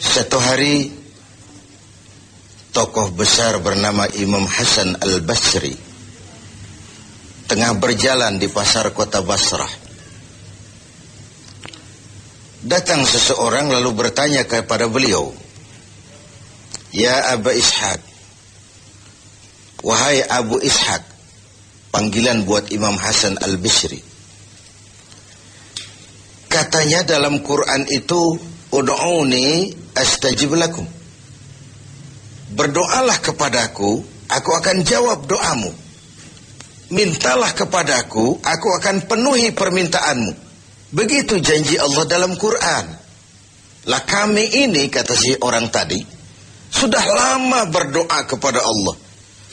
Satu hari tokoh besar bernama Imam Hasan Al-Basri tengah berjalan di pasar kota Basrah. Datang seseorang lalu bertanya kepada beliau, "Ya Abu Ishaq, wahai Abu Ishaq, panggilan buat Imam Hasan Al-Basri. Katanya dalam Quran itu, "Ud'uni astajib lakum." Berdoalah kepadaku, aku akan jawab doamu mintalah kepadaku, aku akan penuhi permintaanmu. Begitu janji Allah dalam Quran. Lah kami ini, kata si orang tadi, sudah lama berdoa kepada Allah.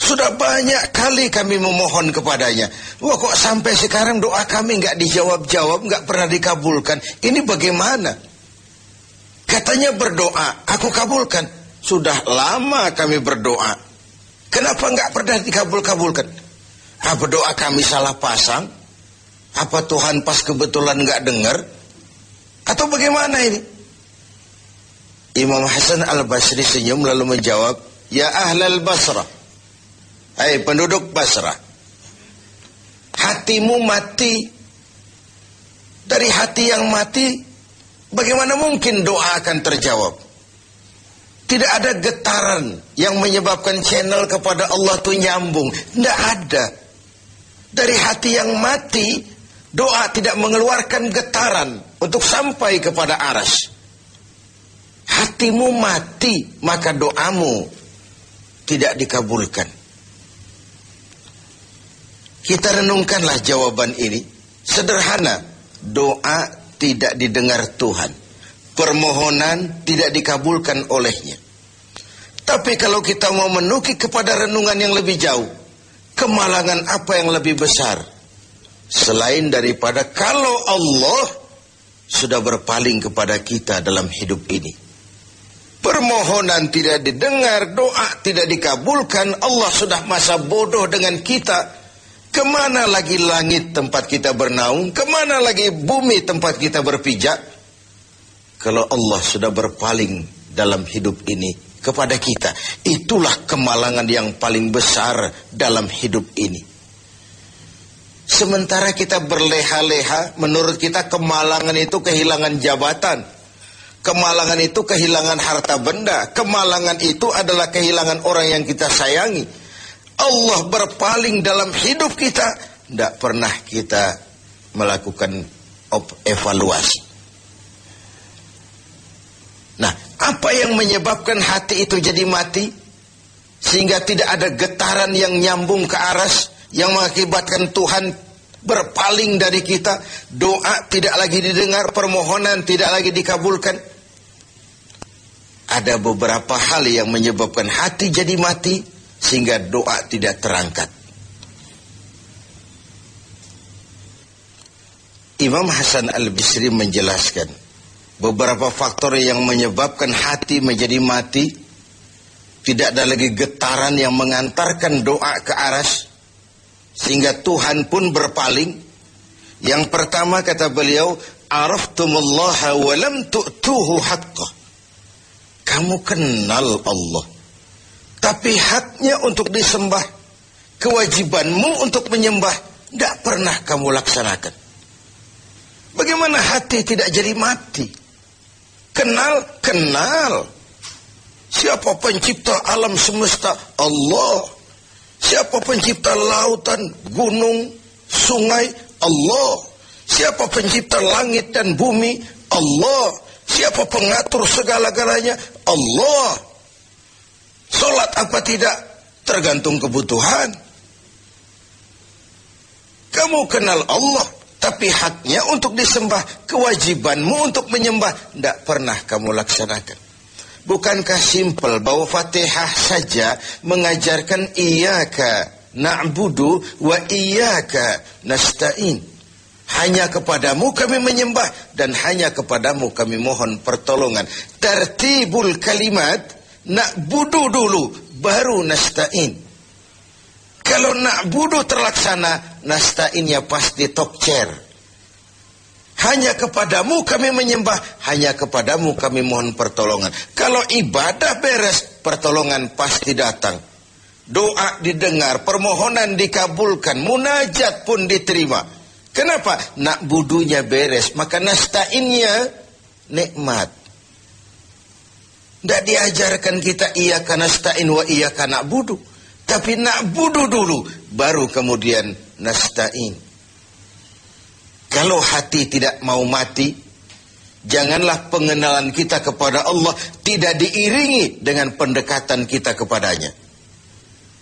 Sudah banyak kali kami memohon kepadanya. Wah kok sampai sekarang doa kami nggak dijawab-jawab, nggak pernah dikabulkan. Ini bagaimana? Katanya berdoa, aku kabulkan. Sudah lama kami berdoa. Kenapa nggak pernah dikabul-kabulkan? Apa doa kami salah pasang? Apa Tuhan pas kebetulan nggak dengar? Atau bagaimana ini? Imam Hasan al-Basri senyum lalu menjawab, Ya ahlal Basrah. Hai penduduk Basrah. Hatimu mati. Dari hati yang mati, bagaimana mungkin doa akan terjawab? Tidak ada getaran yang menyebabkan channel kepada Allah itu nyambung. Tidak ada. Dari hati yang mati, doa tidak mengeluarkan getaran untuk sampai kepada aras. Hatimu mati, maka doamu tidak dikabulkan. Kita renungkanlah jawaban ini. Sederhana, doa tidak didengar Tuhan. Permohonan tidak dikabulkan olehnya. Tapi kalau kita mau menukik kepada renungan yang lebih jauh, kemalangan apa yang lebih besar selain daripada kalau Allah sudah berpaling kepada kita dalam hidup ini. Permohonan tidak didengar, doa tidak dikabulkan, Allah sudah masa bodoh dengan kita. Ke mana lagi langit tempat kita bernaung? Ke mana lagi bumi tempat kita berpijak? Kalau Allah sudah berpaling dalam hidup ini, kepada kita. Itulah kemalangan yang paling besar dalam hidup ini. Sementara kita berleha-leha, menurut kita kemalangan itu kehilangan jabatan. Kemalangan itu kehilangan harta benda. Kemalangan itu adalah kehilangan orang yang kita sayangi. Allah berpaling dalam hidup kita. Tidak pernah kita melakukan evaluasi. Nah, apa yang menyebabkan hati itu jadi mati? Sehingga tidak ada getaran yang nyambung ke aras yang mengakibatkan Tuhan berpaling dari kita, doa tidak lagi didengar, permohonan tidak lagi dikabulkan. Ada beberapa hal yang menyebabkan hati jadi mati sehingga doa tidak terangkat. Imam Hasan Al-Bisri menjelaskan beberapa faktor yang menyebabkan hati menjadi mati tidak ada lagi getaran yang mengantarkan doa ke aras sehingga Tuhan pun berpaling. Yang pertama kata beliau araftumullaha wa lam tu'tuhu haqqah. Kamu kenal Allah tapi haknya untuk disembah kewajibanmu untuk menyembah tidak pernah kamu laksanakan bagaimana hati tidak jadi mati Kenal, kenal. Siapa pencipta alam semesta? Allah. Siapa pencipta lautan, gunung, sungai? Allah. Siapa pencipta langit dan bumi? Allah. Siapa pengatur segala-galanya? Allah. Solat apa tidak? Tergantung kebutuhan. Kamu kenal Allah. Tapi haknya untuk disembah, kewajibanmu untuk menyembah, tidak pernah kamu laksanakan. Bukankah simpel bahwa Fatihah saja mengajarkan iyaka na'budu wa iyaka nasta'in. Hanya kepadamu kami menyembah dan hanya kepadamu kami mohon pertolongan. Tertibul kalimat na'budu dulu baru nasta'in. Kalau nak budu terlaksana, nasta'innya pasti top chair. Hanya kepadamu kami menyembah, hanya kepadamu kami mohon pertolongan. Kalau ibadah beres, pertolongan pasti datang. Doa didengar, permohonan dikabulkan, munajat pun diterima. Kenapa? Nak budunya beres, maka nastainnya nikmat. Tidak diajarkan kita iya karena stain wa iya karena budu. Tapi nak budu dulu, baru kemudian nastain. Kalau hati tidak mau mati, janganlah pengenalan kita kepada Allah tidak diiringi dengan pendekatan kita kepadanya.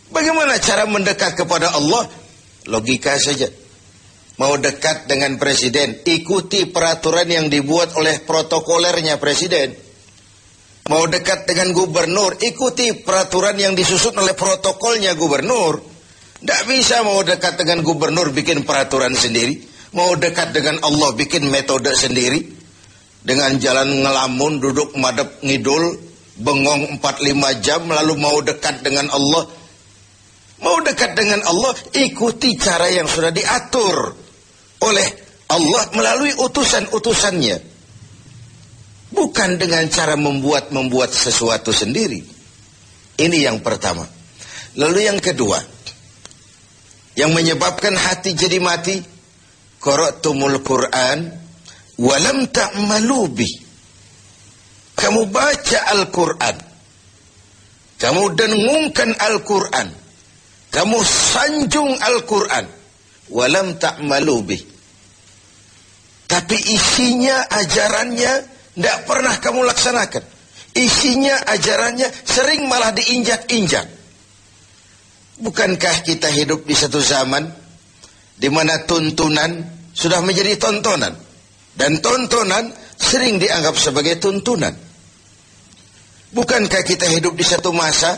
Bagaimana cara mendekat kepada Allah? Logika saja. Mau dekat dengan presiden, ikuti peraturan yang dibuat oleh protokolernya presiden. Mau dekat dengan gubernur, ikuti peraturan yang disusun oleh protokolnya gubernur. Tidak bisa mau dekat dengan gubernur bikin peraturan sendiri. Mau dekat dengan Allah bikin metode sendiri. Dengan jalan ngelamun, duduk madep ngidul, bengong 4-5 jam, lalu mau dekat dengan Allah. Mau dekat dengan Allah, ikuti cara yang sudah diatur oleh Allah melalui utusan-utusannya. Bukan dengan cara membuat-membuat sesuatu sendiri. Ini yang pertama. Lalu yang kedua, yang menyebabkan hati jadi mati, qara'tumul Quran walam ta'malu bih. Kamu baca Al-Quran. Kamu dengungkan Al-Quran. Kamu sanjung Al-Quran. Walam ta'malu bih. Tapi isinya, ajarannya, tidak pernah kamu laksanakan. Isinya, ajarannya, sering malah diinjak-injak. Bukankah kita hidup di satu zaman di mana tuntunan sudah menjadi tontonan dan tontonan sering dianggap sebagai tuntunan. Bukankah kita hidup di satu masa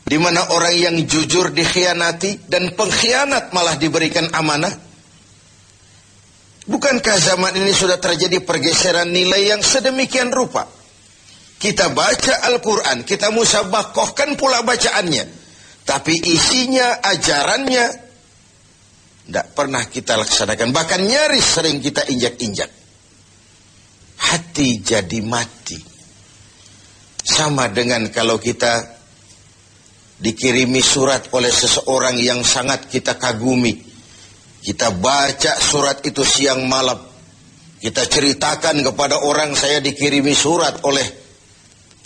di mana orang yang jujur dikhianati dan pengkhianat malah diberikan amanah? Bukankah zaman ini sudah terjadi pergeseran nilai yang sedemikian rupa? Kita baca Al-Quran, kita musabakohkan pula bacaannya. Tapi isinya, ajarannya, tidak pernah kita laksanakan. Bahkan nyaris sering kita injak-injak. Hati jadi mati. Sama dengan kalau kita dikirimi surat oleh seseorang yang sangat kita kagumi. Kita baca surat itu siang malam. Kita ceritakan kepada orang saya dikirimi surat oleh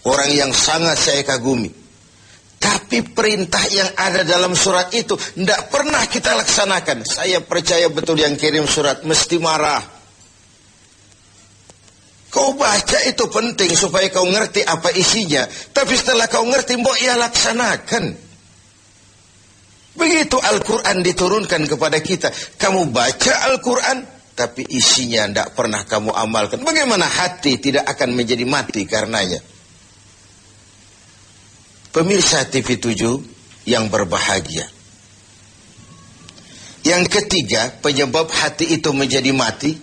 orang yang sangat saya kagumi. Tapi perintah yang ada dalam surat itu tidak pernah kita laksanakan. Saya percaya betul yang kirim surat mesti marah. Kau baca itu penting supaya kau ngerti apa isinya. Tapi setelah kau ngerti, mbok ya laksanakan. Begitu Al-Quran diturunkan kepada kita. Kamu baca Al-Quran, tapi isinya tidak pernah kamu amalkan. Bagaimana hati tidak akan menjadi mati karenanya? Pemirsa TV7 yang berbahagia. Yang ketiga, penyebab hati itu menjadi mati.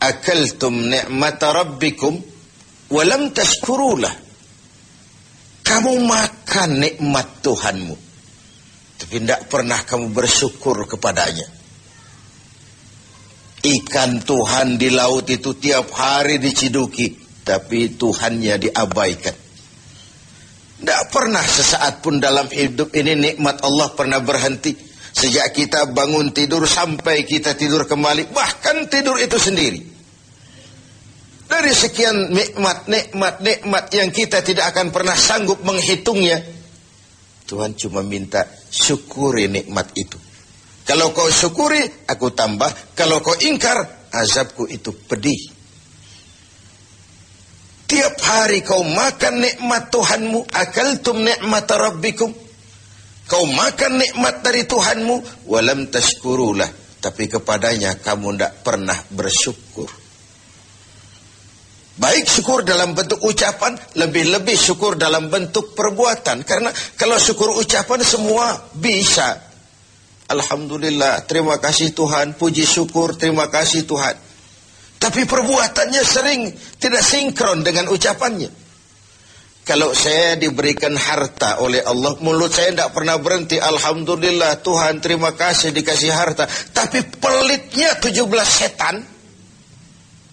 Akaltum ni'mata rabbikum walam tashkurulah. Kamu makan nikmat Tuhanmu. Tapi tidak pernah kamu bersyukur kepadanya. Ikan Tuhan di laut itu tiap hari diciduki. Tapi Tuhannya diabaikan. Tidak pernah sesaat pun dalam hidup ini nikmat Allah pernah berhenti. Sejak kita bangun tidur sampai kita tidur kembali. Bahkan tidur itu sendiri. Dari sekian nikmat, nikmat, nikmat yang kita tidak akan pernah sanggup menghitungnya. Tuhan cuma minta syukuri nikmat itu. Kalau kau syukuri, aku tambah. Kalau kau ingkar, azabku itu pedih. Tiap hari kau makan nikmat Tuhanmu, akaltum nikmat Rabbikum. Kau makan nikmat dari Tuhanmu, walam tashkurulah. Tapi kepadanya kamu tidak pernah bersyukur. Baik syukur dalam bentuk ucapan, lebih-lebih syukur dalam bentuk perbuatan. Karena kalau syukur ucapan semua bisa. Alhamdulillah, terima kasih Tuhan, puji syukur, terima kasih Tuhan. Tapi perbuatannya sering tidak sinkron dengan ucapannya. Kalau saya diberikan harta oleh Allah, mulut saya tidak pernah berhenti. Alhamdulillah Tuhan terima kasih dikasih harta. Tapi pelitnya 17 setan.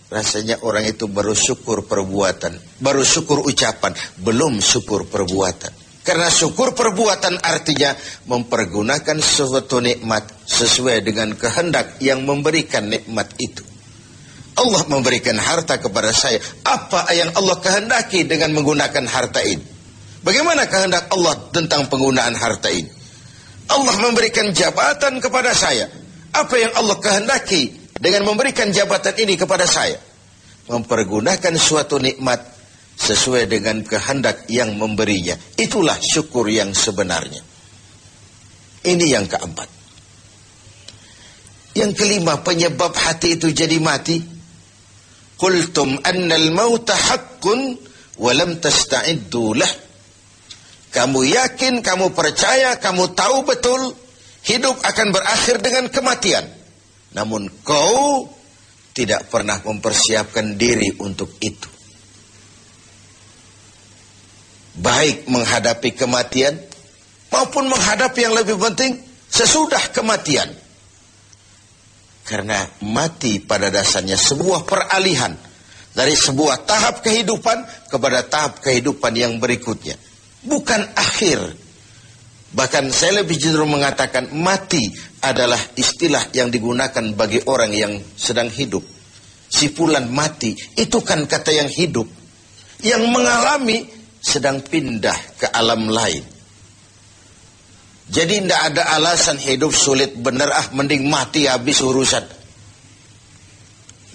Rasanya orang itu baru syukur perbuatan. Baru syukur ucapan. Belum syukur perbuatan. Karena syukur perbuatan artinya mempergunakan suatu nikmat sesuai dengan kehendak yang memberikan nikmat itu. Allah memberikan harta kepada saya. Apa yang Allah kehendaki dengan menggunakan harta ini? Bagaimana kehendak Allah tentang penggunaan harta ini? Allah memberikan jabatan kepada saya. Apa yang Allah kehendaki dengan memberikan jabatan ini kepada saya? Mempergunakan suatu nikmat sesuai dengan kehendak yang memberinya. Itulah syukur yang sebenarnya. Ini yang keempat. Yang kelima, penyebab hati itu jadi mati qultum annal mauta haqqun wa lam tasta'iddu lah kamu yakin, kamu percaya, kamu tahu betul hidup akan berakhir dengan kematian. Namun kau tidak pernah mempersiapkan diri untuk itu. Baik menghadapi kematian maupun menghadapi yang lebih penting sesudah kematian. Karena mati pada dasarnya sebuah peralihan dari sebuah tahap kehidupan kepada tahap kehidupan yang berikutnya. Bukan akhir. Bahkan saya lebih cenderung mengatakan mati adalah istilah yang digunakan bagi orang yang sedang hidup. Sipulan mati itu kan kata yang hidup. Yang mengalami sedang pindah ke alam lain. Jadi tidak ada alasan hidup sulit benar ah mending mati habis urusan.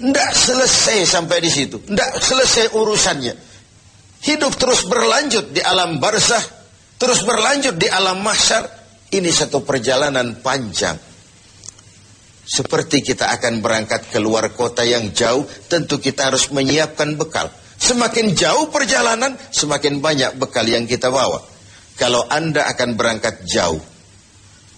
Tidak selesai sampai di situ. Tidak selesai urusannya. Hidup terus berlanjut di alam barzah, terus berlanjut di alam mahsyar. Ini satu perjalanan panjang. Seperti kita akan berangkat keluar kota yang jauh, tentu kita harus menyiapkan bekal. Semakin jauh perjalanan, semakin banyak bekal yang kita bawa. Kalau Anda akan berangkat jauh,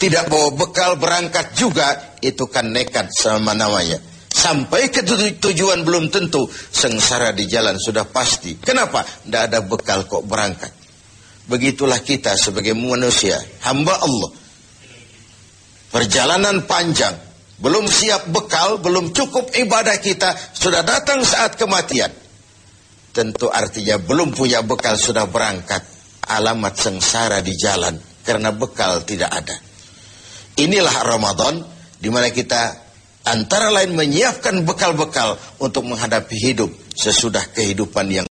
tidak bawa bekal berangkat juga, itu kan nekat sama namanya. Sampai ke tujuan belum tentu, sengsara di jalan sudah pasti. Kenapa? Tidak ada bekal kok berangkat. Begitulah kita sebagai manusia, hamba Allah. Perjalanan panjang, belum siap bekal, belum cukup ibadah kita, sudah datang saat kematian. Tentu artinya belum punya bekal sudah berangkat alamat sengsara di jalan karena bekal tidak ada. Inilah Ramadan di mana kita antara lain menyiapkan bekal-bekal untuk menghadapi hidup sesudah kehidupan yang